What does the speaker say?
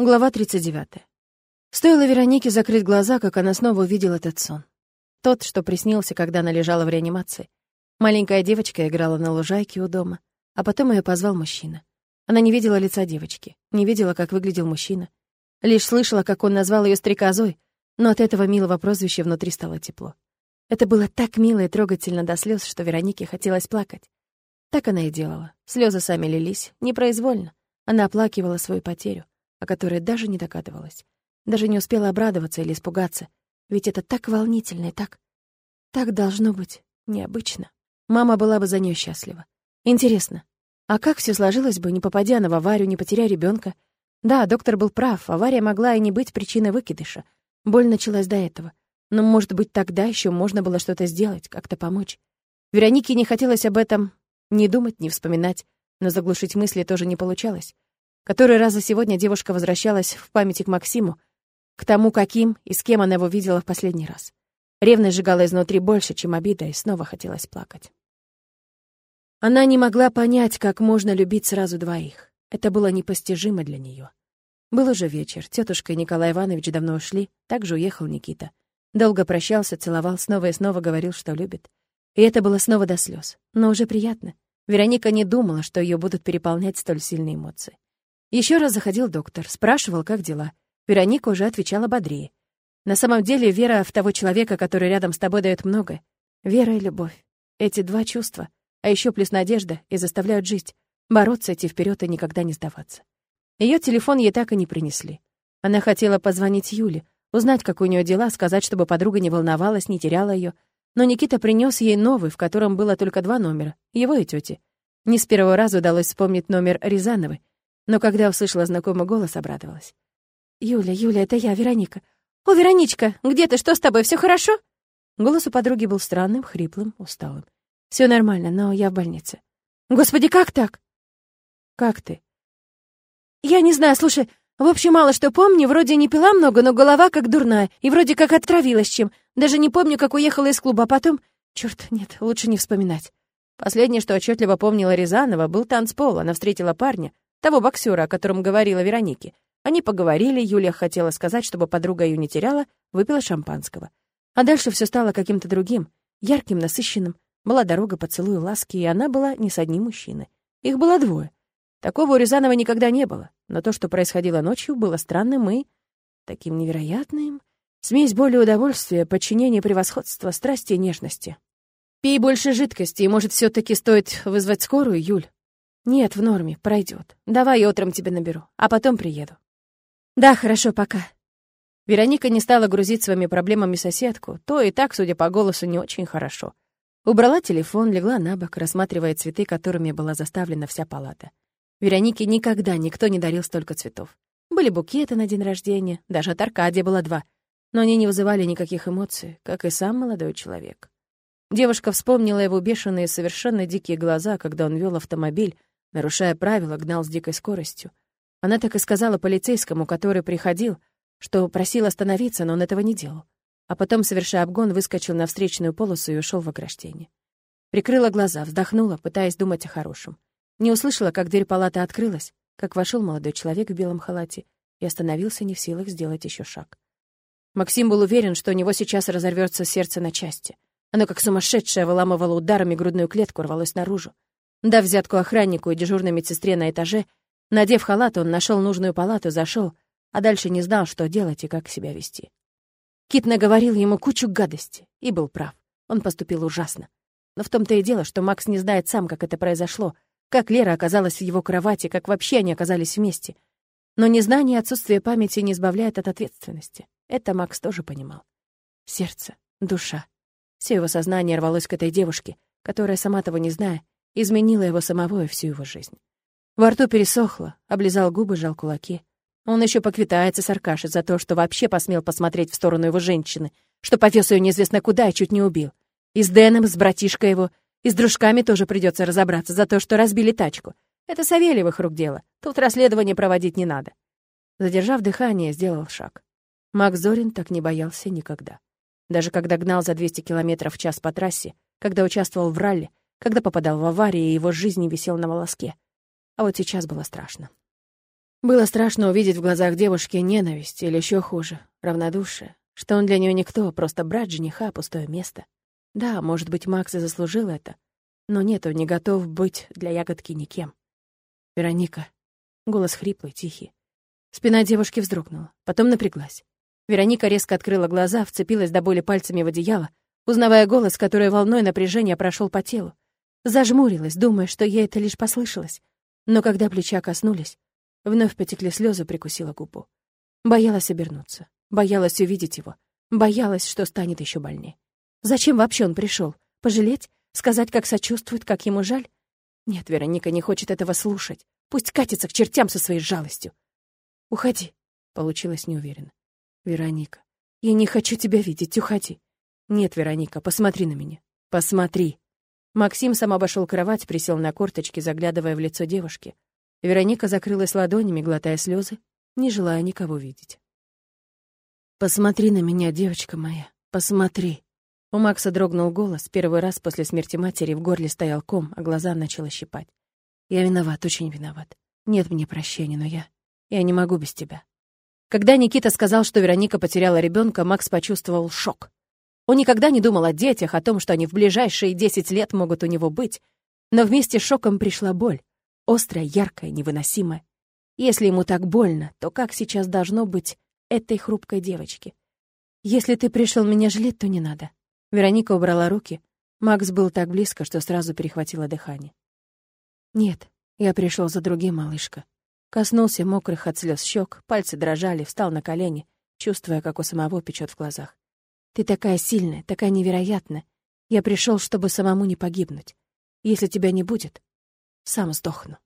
Глава 39. Стоило Веронике закрыть глаза, как она снова увидела этот сон. Тот, что приснился, когда она лежала в реанимации. Маленькая девочка играла на лужайке у дома, а потом ее позвал мужчина. Она не видела лица девочки, не видела, как выглядел мужчина. Лишь слышала, как он назвал ее стрекозой, но от этого милого прозвища внутри стало тепло. Это было так мило и трогательно до слез, что Веронике хотелось плакать. Так она и делала. Слезы сами лились, непроизвольно. Она оплакивала свою потерю о которой даже не догадывалась. Даже не успела обрадоваться или испугаться. Ведь это так волнительно и так... Так должно быть необычно. Мама была бы за нее счастлива. Интересно, а как все сложилось бы, не попадя она в аварию, не потеряя ребенка? Да, доктор был прав, авария могла и не быть причиной выкидыша. Боль началась до этого. Но, может быть, тогда еще можно было что-то сделать, как-то помочь. Веронике не хотелось об этом ни думать, ни вспоминать, но заглушить мысли тоже не получалось. Который раз за сегодня девушка возвращалась в памяти к Максиму, к тому, каким и с кем она его видела в последний раз. Ревность сжигала изнутри больше, чем обида, и снова хотелось плакать. Она не могла понять, как можно любить сразу двоих. Это было непостижимо для нее. Был уже вечер, тетушка и Николай Иванович давно ушли, также уехал Никита. Долго прощался, целовал, снова и снова говорил, что любит. И это было снова до слез, но уже приятно. Вероника не думала, что ее будут переполнять столь сильные эмоции. Еще раз заходил доктор, спрашивал, как дела. Вероника уже отвечала бодрее. На самом деле, вера в того человека, который рядом с тобой, дает многое. Вера и любовь. Эти два чувства, а еще плюс надежда, и заставляют жить, бороться, идти вперед и никогда не сдаваться. Ее телефон ей так и не принесли. Она хотела позвонить Юле, узнать, как у нее дела, сказать, чтобы подруга не волновалась, не теряла ее. Но Никита принес ей новый, в котором было только два номера, его и тети. Не с первого раза удалось вспомнить номер Рязановой, но когда услышала знакомый голос, обрадовалась. «Юля, Юля, это я, Вероника». «О, Вероничка, где ты? Что с тобой? Все хорошо?» Голос у подруги был странным, хриплым, усталым. Все нормально, но я в больнице». «Господи, как так?» «Как ты?» «Я не знаю, слушай, в общем, мало что помню, вроде не пила много, но голова как дурная, и вроде как отравилась чем. Даже не помню, как уехала из клуба, а потом... Черт, нет, лучше не вспоминать. Последнее, что отчетливо помнила Рязанова, был танцпол. Она встретила парня, того боксера, о котором говорила Веронике. Они поговорили, Юлия хотела сказать, чтобы подруга ее не теряла, выпила шампанского. А дальше все стало каким-то другим, ярким, насыщенным. Была дорога поцелуя ласки, и она была не с одним мужчиной. Их было двое. Такого у Рязанова никогда не было, но то, что происходило ночью, было странным и таким невероятным. Смесь боли и удовольствия, подчинение превосходства, страсти и нежности. «Пей больше жидкости, и, может, все таки стоит вызвать скорую, Юль?» «Нет, в норме, пройдет. Давай утром тебя наберу, а потом приеду». «Да, хорошо, пока». Вероника не стала грузить своими проблемами соседку, то и так, судя по голосу, не очень хорошо. Убрала телефон, легла на бок, рассматривая цветы, которыми была заставлена вся палата. Веронике никогда никто не дарил столько цветов. Были букеты на день рождения, даже от Аркадия было два, но они не вызывали никаких эмоций, как и сам молодой человек. Девушка вспомнила его бешеные, совершенно дикие глаза, когда он вел автомобиль, нарушая правила, гнал с дикой скоростью. Она так и сказала полицейскому, который приходил, что просил остановиться, но он этого не делал. А потом, совершая обгон, выскочил на встречную полосу и ушел в ограждение. Прикрыла глаза, вздохнула, пытаясь думать о хорошем. Не услышала, как дверь палаты открылась, как вошел молодой человек в белом халате и остановился не в силах сделать еще шаг. Максим был уверен, что у него сейчас разорвется сердце на части. Оно, как сумасшедшее, выламывало ударами грудную клетку, рвалось наружу. Дав взятку охраннику и дежурной медсестре на этаже, надев халат, он нашел нужную палату, зашел, а дальше не знал, что делать и как себя вести. Кит наговорил ему кучу гадости и был прав. Он поступил ужасно. Но в том-то и дело, что Макс не знает сам, как это произошло, как Лера оказалась в его кровати, как вообще они оказались вместе. Но незнание и отсутствие памяти не избавляет от ответственности. Это Макс тоже понимал. Сердце, душа. Все его сознание рвалось к этой девушке, которая, сама того не зная, изменила его самого и всю его жизнь. Во рту пересохло, облизал губы, жал кулаки. Он еще поквитается с Аркашей за то, что вообще посмел посмотреть в сторону его женщины, что повез ее неизвестно куда и чуть не убил. И с Дэном, с братишкой его, и с дружками тоже придется разобраться за то, что разбили тачку. Это Савельевых рук дело. Тут расследование проводить не надо. Задержав дыхание, сделал шаг. Макс Зорин так не боялся никогда. Даже когда гнал за 200 километров в час по трассе, когда участвовал в ралли, когда попадал в аварии, и его жизнь висел на волоске. А вот сейчас было страшно. Было страшно увидеть в глазах девушки ненависть или еще хуже, равнодушие, что он для нее никто, просто брат жениха, пустое место. Да, может быть, Макс и заслужил это, но нет, он не готов быть для ягодки никем. «Вероника». Голос хриплый, тихий. Спина девушки вздрогнула, потом напряглась. Вероника резко открыла глаза, вцепилась до боли пальцами в одеяло, узнавая голос, который волной напряжения прошел по телу. Зажмурилась, думая, что ей это лишь послышалось. Но когда плеча коснулись, вновь потекли слезы, прикусила губу. Боялась обернуться, боялась увидеть его, боялась, что станет еще больнее. Зачем вообще он пришел? Пожалеть? Сказать, как сочувствует, как ему жаль? Нет, Вероника не хочет этого слушать. Пусть катится к чертям со своей жалостью. «Уходи», — получилось неуверенно. «Вероника, я не хочу тебя видеть, уходи». «Нет, Вероника, посмотри на меня. Посмотри». Максим сам обошел кровать, присел на корточки, заглядывая в лицо девушки. Вероника закрылась ладонями, глотая слезы, не желая никого видеть. «Посмотри на меня, девочка моя, посмотри». У Макса дрогнул голос. Первый раз после смерти матери в горле стоял ком, а глаза начало щипать. «Я виноват, очень виноват. Нет мне прощения, но я... Я не могу без тебя». Когда Никита сказал, что Вероника потеряла ребенка, Макс почувствовал шок. Он никогда не думал о детях, о том, что они в ближайшие десять лет могут у него быть. Но вместе с шоком пришла боль. Острая, яркая, невыносимая. Если ему так больно, то как сейчас должно быть этой хрупкой девочке? Если ты пришел меня жалеть, то не надо. Вероника убрала руки. Макс был так близко, что сразу перехватило дыхание. «Нет, я пришел за другим, малышка». Коснулся мокрых от слез щек, пальцы дрожали, встал на колени, чувствуя, как у самого печет в глазах. «Ты такая сильная, такая невероятная. Я пришел, чтобы самому не погибнуть. Если тебя не будет, сам сдохну».